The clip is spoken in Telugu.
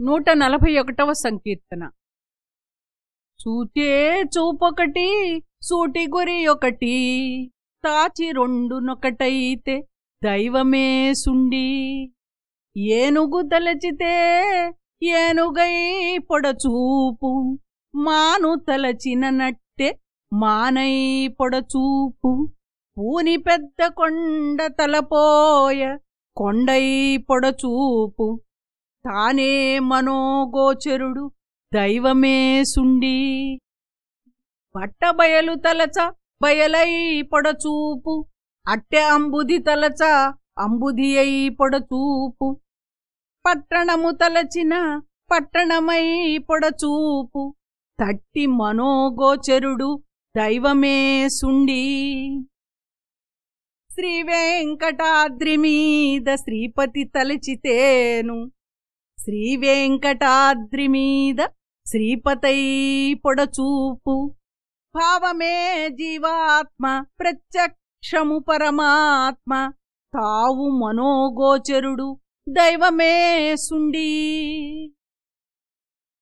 నూట నలభై ఒకటవ సంకీర్తన. చూచే చూపొకటి సూటి గురి ఒకటి తాచి రెండునొకటైతే దైవమే సుండి. ఏనుగు తలచితే ఏనుగై పొడచూపు మాను తలచిన నట్టె మానై పొడచూపు. పూని పెద్ద కొండ తలపోయ కొండై పొడచూపు. తానే మనోగోచరుడు దైవమే సుండి. పట్టబయలు తలచ బయలై పొడచూపు అట్టె అంబుది తలచ అంబుది అయి పొడచూపు. పట్టణము తలచిన పట్టణమై పొడచూపు తట్టి మనోగోచరుడు దైవమే సుండి. శ్రీ వెంకటాద్రి మీద శ్రీపతి తలచితేను శ్రీ మీద శ్రీపతై పొడచూపు. భావమే జీవాత్మ ప్రత్యక్షము పరమాత్మ. తావు మనోగోచరుడు దైవమే సుండీ.